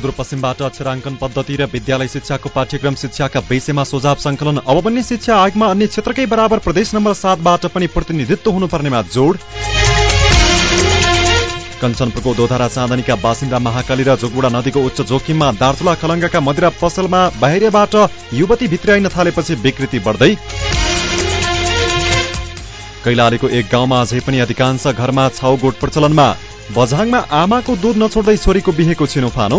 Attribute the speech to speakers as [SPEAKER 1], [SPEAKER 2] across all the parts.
[SPEAKER 1] सुदूरपश्चिमबाट अक्षराङ्कन पद्धति र विद्यालय शिक्षाको पाठ्यक्रम शिक्षाका विषयमा सुझाव संकलन अब पनि शिक्षा आयोगमा अन्य क्षेत्रकै बराबर प्रदेश नम्बर सातबाट पनि प्रतिनिधित्व हुनुपर्नेमा जोड। कञ्चनपुरको दोधारा चाँदनीका बासिन्दा महाकाली र जोगबुडा नदीको उच्च जोखिममा दार्चुला खलङ्गाका मदिरा पसलमा बाहिरबाट युवती भित्राइन थालेपछि विकृति बढ्दै। कैलालीको एक गाउँमा अझै पनि अधिकांश घरमा छाउगोठ प्रचलनमा बझाङमा आमाको दुध नछोड्दै छोरीको बिहेको छिनोफानो।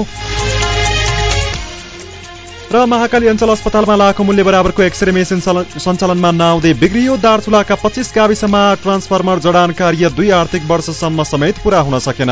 [SPEAKER 1] र महाकाली अञ्चल अस्पतालमा लाखौँ मूल्य बराबरको एक्सरे मेसिन सञ्चालनमा नआउँदै बिग्रियो दार्चुलाका पच्चिस गाविसमा ट्रान्सफर्मर जडान कार्य दुई आर्थिक वर्षसम्म समेत पूरा हुन सकेन।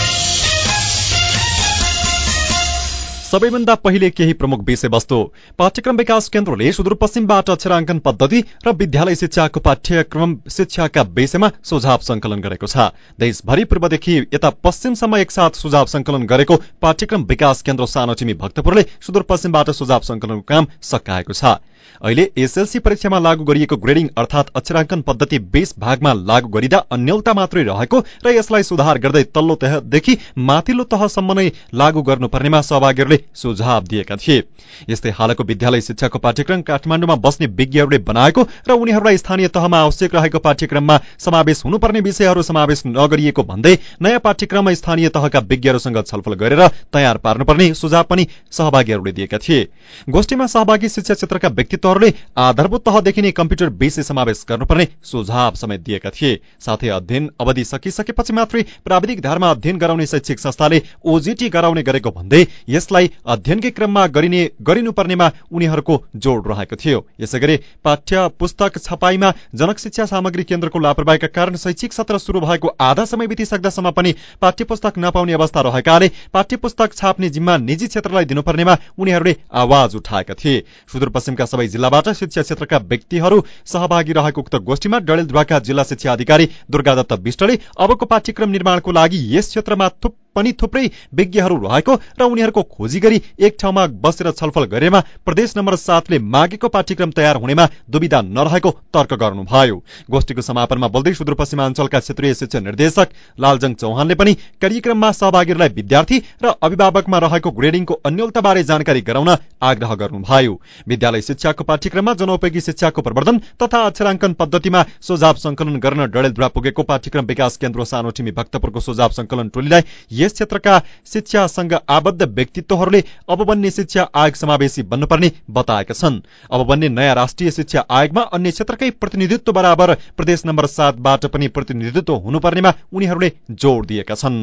[SPEAKER 1] सबैभन्दा पहिले केही प्रमुख विषयवस्तु। पाठ्यक्रम विकास केन्द्रले सुदूरपश्चिमबाट अक्षराङ्कन पद्धति र विद्यालय शिक्षाको पाठ्यक्रम शिक्षाका विषयमा सुझाव संकलन गरेको छ। देशभरि पूर्वदेखि यता पश्चिमसम्म एकसाथ सुझाव संकलन गरेको पाठ्यक्रम विकास केन्द्र सानो टिमी भक्तपुरले सुदूरपश्चिमबाट सुझाव संकलनको काम सकाएको छ। अहिले एसएलसी परीक्षामा लागू गरिएको ग्रेडिङ अर्थात अक्षराङ्कन पद्धति बीस भागमा लागू गरिँदा अन्यलता मात्रै रहेको र यसलाई सुधार गर्दै तल्लो तहदेखि माथिल्लो तहसम्म नै लागू गर्नुपर्नेमा सहभागीहरूले सुझाव दिएका थिए। यस्तै हालको विद्यालय शिक्षाको पाठ्यक्रम काठमाडौँमा बस्ने विज्ञहरूले बनाएको र उनीहरूलाई स्थानीय तहमा आवश्यक रहेको पाठ्यक्रममा समावेश हुनुपर्ने विषयहरू समावेश नगरिएको भन्दै नयाँ पाठ्यक्रममा स्थानीय तहका विज्ञहरूसँग छलफल गरेर तयार पार्नुपर्ने सुझाव पनि सहभागीहरूले दिएका थिए। गोष्ठीमा सहभागी शिक्षा क्षेत्रका व्यक्तित्वहरूले आधारभूत तहदेखि नै कम्प्युटर बेसी समावेश गर्नुपर्ने सुझाव समेत दिएका थिए। साथै अध्ययन अवधि सकिसकेपछि मात्रै प्राविधिक धारमा अध्ययन गराउने शैक्षिक संस्थाले ओजिटी गराउने गरेको भन्दै यसलाई अध्ययनकै क्रममा गरिने गरिनुपर्नेमा उनीहरूको जोड रहेको थियो। यसै गरी पाठ्य पुस्तक छपाईमा जनक शिक्षा सामग्री केन्द्रको लापरवाहीका कारण शैक्षिक सत्र शुरू भएको आधा समय बितिसक्दासम्म पनि पाठ्य पुस्तक नपाउने अवस्था रहेकाले पाठ्य पुस्तक छाप्ने जिम्मा निजी क्षेत्रलाई दिनुपर्नेमा उनीहरूले आवाज उठाएका थिए। सुदूरपश्चिमका जिल्लाबाट शिक्षा क्षेत्रका व्यक्तिहरू सहभागी रहेको उक्त गोष्ठीमा डडेलधुवाका जिल्ला शिक्षा अधिकारी दुर्गादत्त विष्टले अबको पाठ्यक्रम निर्माणको लागि यस क्षेत्रमा थुप पनि थुप्रै विज्ञहरू रहेको र उनीहरूको खोजी गरी एक ठाउँमा बसेर छलफल गरेमा प्रदेश नम्बर सातले मागेको पाठ्यक्रम तयार हुनेमा दुविधा नरहेको तर्क गर्नुभयो। गोष्ठीको समापनमा बोल्दै सुदूरपश्चिमाञ्चलका क्षेत्रीय शिक्षा निर्देशक लालजङ चौहानले पनि कार्यक्रममा सहभागीहरूलाई विद्यार्थी र अभिभावकमा रहेको ग्रेडिङको अन्यलताबारे जानकारी गराउन आग्रह गर्नुभयो। विद्यालय शिक्षाको पाठ्यक्रममा जनोपयोगी शिक्षाको प्रवर्धन तथा अक्षराङ्कन पद्धतिमा सुझाव संकलन गर्न डडेलधुरा पुगेको पाठ्यक्रम विकास केन्द्र सानो टिमी भक्तपुरको सुझाव संकलन टोलीलाई यस क्षेत्रका शिक्षासँग आबद्ध व्यक्तित्वहरूले अब बन्ने शिक्षा आयोग समावेशी बन्नुपर्ने बताएका छन्। अब बन्ने नयाँ राष्ट्रिय शिक्षा आयोगमा अन्य क्षेत्रकै प्रतिनिधित्व बराबर प्रदेश नम्बर सातबाट पनि प्रतिनिधित्व हुनुपर्नेमा उनीहरूले जोड़ दिएका छन्।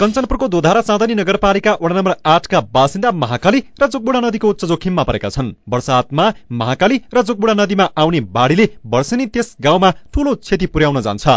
[SPEAKER 1] कञ्चनपुरको दोधारा चाँदनी नगरपालिका वडा नम्बर आठका बासिन्दा महाकाली र जोगबुडा नदीको उच्च जोखिममा परेका छन्। वर्षातमा महाकाली र जोगबुडा नदीमा आउने बाढीले वर्षेनी त्यस गाउँमा ठूलो क्षति पुर्याउन जान्छ।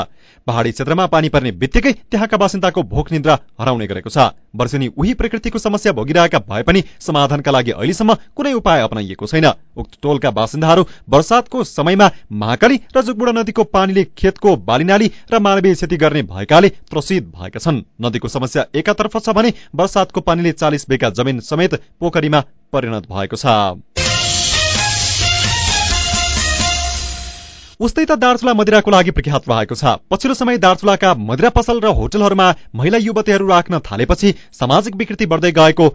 [SPEAKER 1] पहाडी क्षेत्रमा पानी पर्ने बित्तिकै त्यहाँका बासिन्दाको भोक निन्द्रा हराउने गरेको छ। वर्षेनी उही प्रकृतिको समस्या भोगिरहेका भए पनि समाधानका लागि अहिलेसम्म कुनै उपाय अपनाइएको छैन। उक्त टोलका बासिन्दाहरू वर्षातको समयमा महाकाली र जुगबुडा नदीको पानीले खेतको बालीनाली र मानवीय क्षति गर्ने भएकाले त्रसित भएका छन्। नदीको समस्या एकातर्फ छ भने वर्षातको पानीले चालिस बेका जमिन समेत पोखरीमा परिणत भएको छ। उस्तै त दार्चुला मदिराको लागि प्रख्यात रहेको छ। पछिल्लो समय दार्चुलाका मदिरा पसल र होटलहरूमा महिला युवतीहरू राख्न थालेपछि सामाजिक विकृति बढ्दै गएको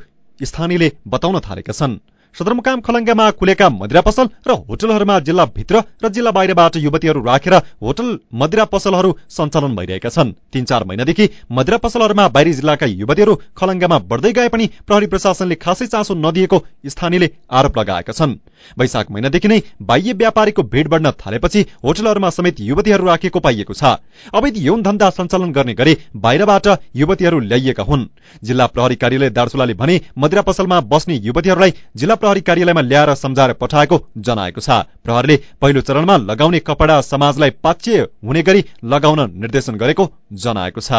[SPEAKER 1] स्थानीयले बताउन थालेका छन्। सदरमुकाम खलङ्गामा खुलेका मदिरा पसल र होटलहरूमा जिल्लाभित्र र जिल्ला बाहिरबाट युवतीहरू राखेर होटल मदिरा पसलहरू सञ्चालन भइरहेका छन्। तीन चार महिनादेखि मदिरा पसलहरूमा बाहिरी जिल्लाका युवतीहरू खलङ्गामा बढ्दै गए पनि प्रहरी प्रशासनले खासै चासो नदिएको स्थानीयले आरोप लगाएका छन्। वैशाख महिनादेखि नै बाह्य व्यापारीको भिड बढ्न थालेपछि होटलहरूमा समेत युवतीहरू राखिएको पाइएको छ। अवैध यौन धन्दा सञ्चालन गर्ने गरी बाहिरबाट युवतीहरू ल्याइएका हुन्। जिल्ला प्रहरी कार्यालय दार्चुलाले भने मदिरा पसलमा बस्ने युवतीहरूलाई जिल्ला प्रहरी कार्यालयमा ल्याएर सम्झाएर पठाएको जनाएको छ। प्रहरीले पहिलो चरणमा लगाउने कपडा समाजलाई पाच्य हुने गरी लगाउन निर्देशन गरेको जनाएको छ।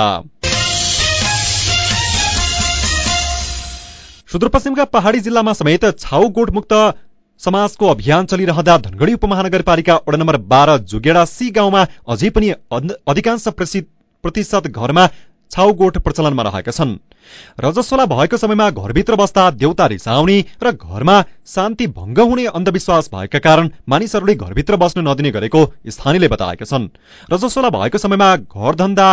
[SPEAKER 1] सुदूरपश्चिमका पहाड़ी जिल्लामा समेत छाउ मुक्त समाजको अभियान चलिरहँदा धनगढ़ी उपमहानगरपालिका वडा नम्बर बाह्र जुगेडा सी गाउँमा अझै पनि अधिकांश प्रतिशत घरमा छाउगोठ प्रचलनमा रहेका छन्। रजस्वला भएको समयमा घरभित्र बस्दा देउता रिसाउने र घरमा शान्ति भङ्ग हुने अन्धविश्वास भएका कारण मानिसहरूले घरभित्र बस्न नदिने गरेको स्थानीयले बताएका छन्। रजस्वला भएको समयमा घरधन्दा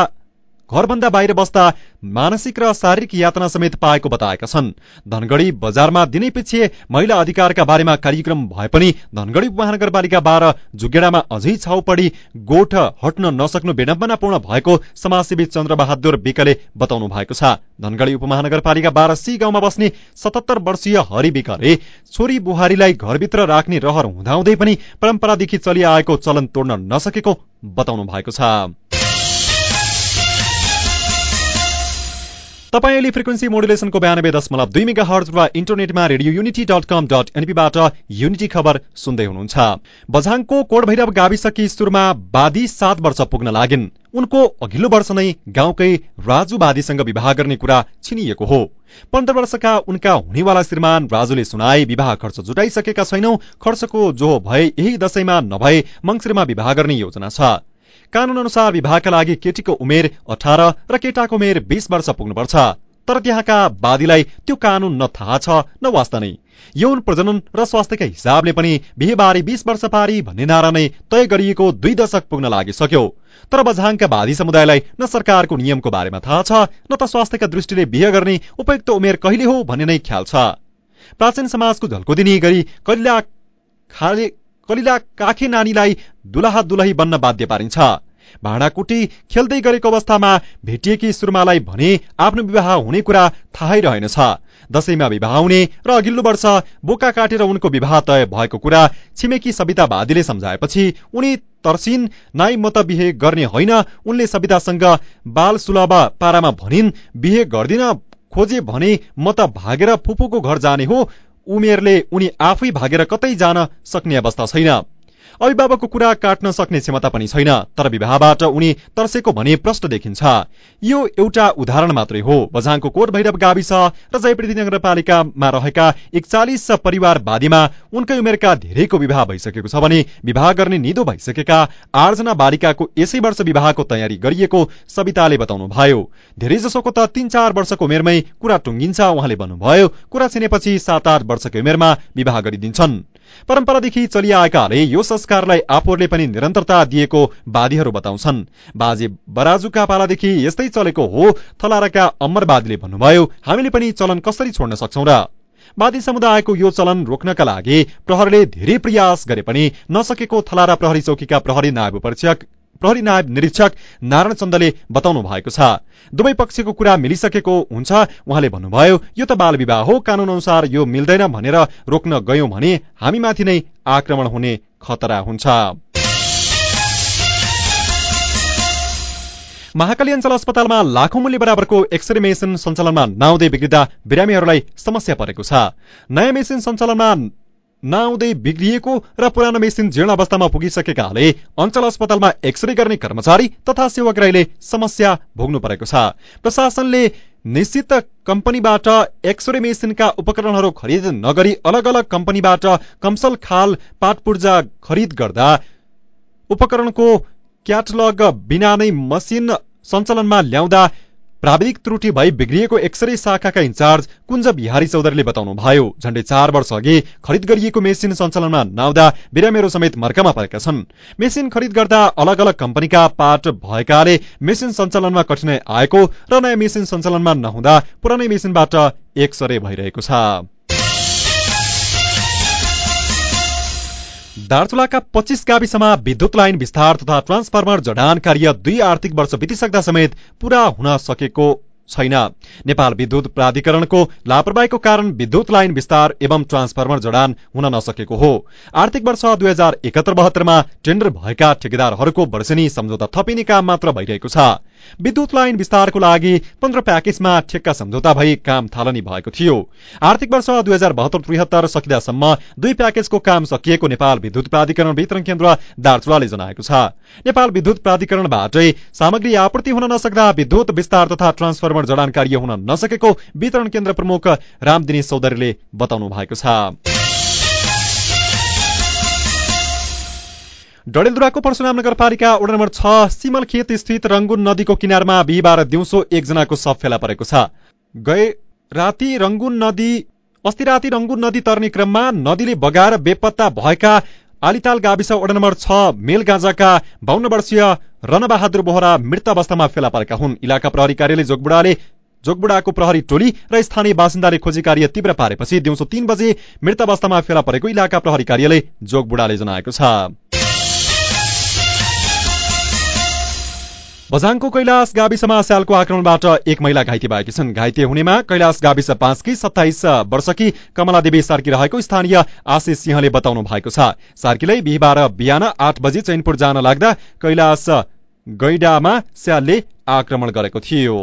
[SPEAKER 1] घरभन्दा बाहिर बस्दा मानसिक र शारीरिक यातना समेत पाएको बताएका छन्। धनगढ़ी बजारमा दिनै पछि महिला अधिकारका बारेमा कार्यक्रम भए पनि धनगढ़ी महानगरपालिका बाह्र जुगेडामा अझै छाउपडी गोठ हट्न नसक्नु विडम्बनापूर्ण भएको समाजसेवी चन्द्रबहादुर विकले बताउनु भएको छ। धनगढ़ी उपमहानगरपालिका बाह्र सी गाउँमा बस्ने सतहत्तर वर्षीय हरि विकले छोरी बुहारीलाई घरभित्र राख्ने रहर हुँदाहुँदै पनि परम्परादेखि चलिआएको चलन तोड्न नसकेको बताउनु भएको छ। तपाईँले फ्रिक्वेन्सी मोडुलेसनको बयानब्बे दशमलव दुई मेगा हर्ज वा इन्टरनेटमा Radio Unity dot com dot एनपीबाट unity खबर सुन्दै हुनुहुन्छ। बझाङको कोडभैरव गाविसकी सुरुमा बादी सात वर्ष पुग्न लागिन्। उनको अघिल्लो वर्ष नै गाउँकै राजु बादीसँग विवाह गर्ने कुरा छिनिएको हो। पन्ध्र वर्षका उनका हुनेवाला श्रीमान राजुले सुनाए विवाह खर्च जुटाइसकेका छैनौ खर्चको जो भए यही दशैंमा नभए मङ्सिरमा विवाह गर्ने योजना छ। कानून अनुसार विवाहका लागि केटीको उमेर अठार र केटाको उमेर बीस वर्ष पुग्नुपर्छ। तर त्यहाँका वादीलाई त्यो कानून न थाहा छ न वास्ता नै। यौन प्रजनन र स्वास्थ्यका हिसाबले पनि बिहेबारी बीस वर्ष पारी भन्ने नारा नै तय गरिएको दुई दशक पुग्न लागिसक्यो। तर बझाङका वादी समुदायलाई न सरकारको नियमको बारेमा थाहा छ न त स्वास्थ्यका दृष्टिले बिहे गर्ने उपयुक्त उमेर कहिले हो भन्ने नै ख्याल छ। प्राचीन समाजको झल्को दिने गरी खाले कलिला काखे नानीलाई दुलहा दुलही बन्न बाध्य पारिन्छ। भाँडाकुटी खेल्दै गरेको अवस्थामा भेटिएकी सुर्मालाई भने आफ्नो विवाह हुने कुरा थाहै रहेनछ। दशैंमा विवाह हुने र अघिल्लो वर्ष बोका काटेर उनको विवाह तय भएको कुरा छिमेकी सविता बादीले सम्झाएपछि उनी तर्सिन नाइ म बिहे गर्ने होइन। उनले सवितासँग बाल सुलभ पारामा भनिन् बिहे गर्दिन खोजे भने म त भागेर फुपूको घर जाने हो। उमेरले उनी आफै भागेर कतै जान सक्ने अवस्था छैन। अभिभावकको कुरा काट्न सक्ने क्षमता पनि छैन तर विवाहबाट उनी तर्सेको भने प्रश्न देखिन्छ। यो एउटा उदाहरण मात्रै हो। बझाङको कोट भैरव गाविस र जयपृथ्वी नगरपालिकामा रहेका एकचालिस परिवारवादीमा उनकै उमेरका धेरैको विवाह भइसकेको छ भने विवाह गर्ने निदो भइसकेका आठजना बालिकाको यसै वर्ष विवाहको तयारी गरिएको सविताले बताउनु भयो धेरै जसोको त तीन चार वर्षको उमेरमै कुरा टुङ्गिन्छ उहाँले भन्नुभयो कुरा छिनेपछि सात आठ वर्षको उमेरमा विवाह गरिदिन्छन्। परम्परादेखि चलिआएकाले यो संस्कारलाई आफूहरूले पनि निरन्तरता दिएको वादीहरू बताउँछन्। बाजे बराजुका पालादेखि यस्तै चलेको हो थलाराका अमरवादीले भन्नुभयो हामीले पनि चलन कसरी छोड्न सक्छौ र? वादी समुदायको यो चलन रोक्नका लागि प्रहरीले धेरै प्रयास गरे पनि नसकेको थलारा प्रहरी चौकीका प्रहरी नायब परीक्षक प्रहरी नायब निरीक्षक नारायण चन्दले बताउनु भएको छ। दुवै पक्षको कुरा मिलिसकेको हुन्छ उहाँले भन्नुभयो यो त बाल विवाह हो कानून अनुसार यो मिल्दैन भनेर रोक्न गयौं भने हामीमाथि नै आक्रमण हुने खतरा हुन्छ। महाकाली अञ्चल अस्पतालमा लाखौं मूल्य बराबरको एक्सरे मेसिन सञ्चालनमा नआउँदै बिग्रिँदा बिरामीहरूलाई समस्या परेको छ। नयाँ मेसिन सञ्चालनमा नआउँदै बिग्रिएको र पुरानो मेसिन जीर्ण अवस्थामा पुगिसकेकाले अञ्चल अस्पतालमा एक्सरे गर्ने कर्मचारी तथा सेवाग्राहीले समस्या भोग्नु परेको छ। प्रशासनले निश्चित कम्पनीबाट एक्सरे मेसिनका उपकरणहरू खरिद नगरी अलग अलग कम्पनीबाट कमसल खाल पाटपूर्जा खरिद गर्दा उपकरणको क्याटलग बिना नै मसिन सञ्चालनमा ल्याउँदा प्राविधिक त्रुटि भई बिग्रिएको एक्सरे शाखाका इन्चार्ज कुञ्ज बिहारी चौधरीले बताउनु भयो झण्डै चार वर्ष अघि खरिद गरिएको मेसिन सञ्चालनमा नआउँदा बिरामीहरू समेत मर्कामा परेका छन्। मेसिन खरिद गर्दा अलग अलग कम्पनीका पार्ट भएकाले मेसिन सञ्चालनमा कठिनाई आएको र नयाँ मेसिन सञ्चालनमा नहुँदा पुरानै मेसिनबाट एक्सरे भइरहेको छ। दार्चुलाका पच्चिस गाविसमा विद्युत लाइन विस्तार तथा ट्रान्सफर्मर जडान कार्य दुई आर्थिक वर्ष बितिसक्दा समेत पूरा हुन सकेको छैन। नेपाल विद्युत प्राधिकरणको लापरवाहीको कारण विद्युत लाइन विस्तार एवं ट्रान्सफर्मर जडान हुन नसकेको हो। आर्थिक वर्ष दुई हजार एकहत्तर बहत्तरमा टेन्डर भएका ठेकेदारहरूको वर्षेनी सम्झौता थपिने काम मात्र भइरहेको छ। विद्युत लाइन विस्तारको लागि पन्ध्र प्याकेजमा ठेक्का सम्झौता भई काम थालनी भएको थियो। आर्थिक वर्ष दुई हजार बहत्तर त्रिहत्तर सकिँदासम्म दुई प्याकेजको काम सकिएको नेपाल विद्युत प्राधिकरण वितरण केन्द्र दार्चुलाले जनाएको छ। नेपाल विद्युत प्राधिकरणबाटै सामग्री आपूर्ति हुन नसक्दा विद्युत विस्तार तथा ट्रान्सफर्मर जडान कार्य हुन नसकेको वितरण केन्द्र प्रमुख रामदिनेश चौधरीले बताउनु भएको छ। डडेलधुराको परशुराम नगरपालिका वडा नम्बर छ सिमल खेत स्थित रङ्गुन नदीको किनारमा बिहिबार दिउँसो एकजनाको शव फेला परेको छ। गए राति नदी अस्ति राति रङ्गुन नदी तर्ने क्रममा नदीले बगाएर बेपत्ता भएका आलिताल गाविस वडा नम्बर छ मेलगाजाका बाहन्न वर्षीय रणबहादुर बोहरा मृत अवस्थामा फेला परेका हुन्। इलाका प्रहरी कार्यालय जोगबुडाले जोगबुडाको प्रहरी टोली र स्थानीय बासिन्दाले खोजी कार्य तीव्र पारेपछि दिउँसो तीन बजे मृत अवस्थामा फेला परेको इलाका प्रहरी कार्यालय जोगबुडाले जनाएको छ। बझाङको कैलाश गाविसमा स्यालको आक्रमणबाट एक महिला घाइते भएकी छन्। घाइते हुनेमा कैलाश गाविस पाँचकी सत्ताइस वर्षकी कमला देवी सार्की रहेको स्थानीय आशिष सिंहले बताउनु भएको छ। सार्कीलाई बिहिबार बिहान आठ बजी चैनपुर जान लाग्दा कैलाश गैडामा स्यालले आक्रमण गरेको थियो।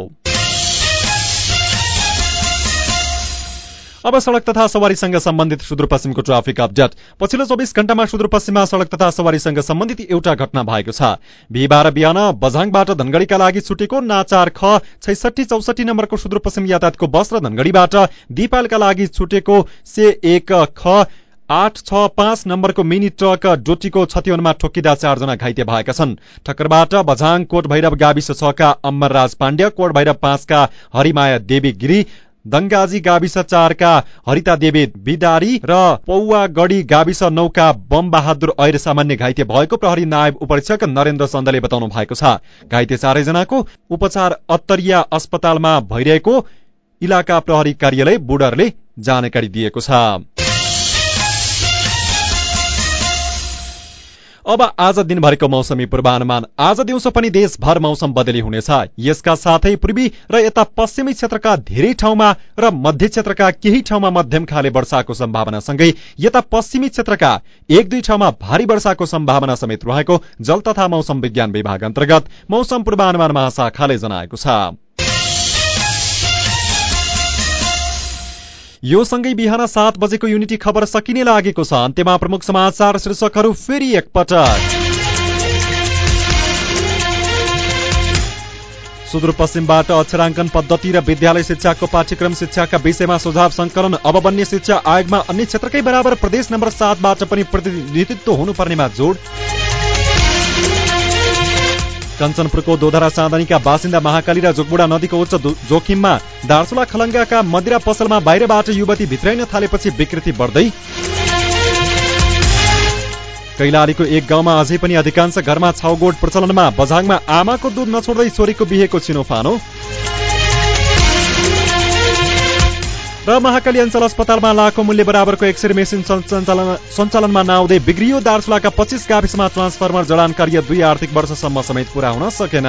[SPEAKER 1] अब सड़क तथा सवारीसँग सम्बन्धित सुदूरपश्चिमको ट्राफिक अपडेट। पछिल्लो चौबिस घण्टामा सुदूरपश्चिममा सड़क तथा सवारीसँग सम्बन्धित एउटा घटना भएको छ। बिहिबार बिहान बझाङबाट धनगढ़ीका लागि छुटेको नाचार ख छैसठी चौसठी नम्बरको सुदूरपश्चिम यातायातको बस र धनगढ़ीबाट दिपालका लागि छुटेको से एक ख आठ छ पाँच नम्बरको मिनी ट्रक डोटीको क्षतिवनमा ठोकिँदा चारजना घाइते भएका छन्। ठक्करबाट बझाङ कोट भैरव गाविस छका अमरराज पाण्ड्य कोट भैरव पाँचका हरिमाया देवी गिरी दङ्गाजी गाविस चारका हरिता देवी बिदारी र पौवागढी गाविस नौका बम बहादुर ऐर सामान्य घाइते भएको प्रहरी नायब उपरीक्षक नरेन्द्र चन्दले बताउनु भएको छ। घाइते चारैजनाको उपचार अत्तरिया अस्पतालमा भइरहेको इलाका प्रहरी कार्यालय बुडरले जानकारी दिएको छ। अब आज दिनभरिको मौसमी पूर्वानुमान। आज दिउँसो पनि देशभर मौसम बदली हुनेछ। यसका साथै पूर्वी र यता पश्चिमी क्षेत्रका धेरै ठाउँमा र मध्य क्षेत्रका केही ठाउँमा मध्यम खाले वर्षाको सम्भावनासँगै यता पश्चिमी क्षेत्रका एक दुई ठाउँमा भारी वर्षाको सम्भावना समेत रहेको जल तथा मौसम विज्ञान विभाग अन्तर्गत मौसम पूर्वानुमान महाशाखाले जनाएको छ। यो सँगै बिहान सात बजेको युनिटी खबर सकिने लागेको छ। अन्त्यमा प्रमुख समाचार शीर्षकहरू फेरि एकपटक। सुदूरपश्चिमबाट अक्षराङ्कन पद्धति र विद्यालय शिक्षाको पाठ्यक्रम शिक्षाका विषयमा सुझाव संकलन अब बन्ने शिक्षा आयोगमा अन्य क्षेत्रकै बराबर प्रदेश नम्बर सातबाट पनि प्रतिनिधित्व हुनुपर्नेमा जोड। कञ्चनपुरको दोधरा चाँदनीका बासिन्दा महाकाली र जोगबुडा नदीको उच्च जोखिममा दार्चुला खलङ्गाका मदिरा पसलमा बाहिरबाट युवती भित्राइन थालेपछि विकृति बढ्दै कैलालीको एक गाउँमा अझै पनि अधिकांश घरमा छाउगोड प्रचलनमा बझाङमा आमाको दुध नछोड्दै छोरीको बिहेको छिनोफानो। र महाकाली अञ्चल अस्पतालमा लाखौँ मूल्य बराबरको एक्सरे मेसिन सञ्चालनमा नआउँदै बिग्रियो दार्चुलाका पच्चिस गाविसमा ट्रान्सफर्मर जडान कार्य दुई आर्थिक वर्षसम्म समेत पूरा हुन सकेन।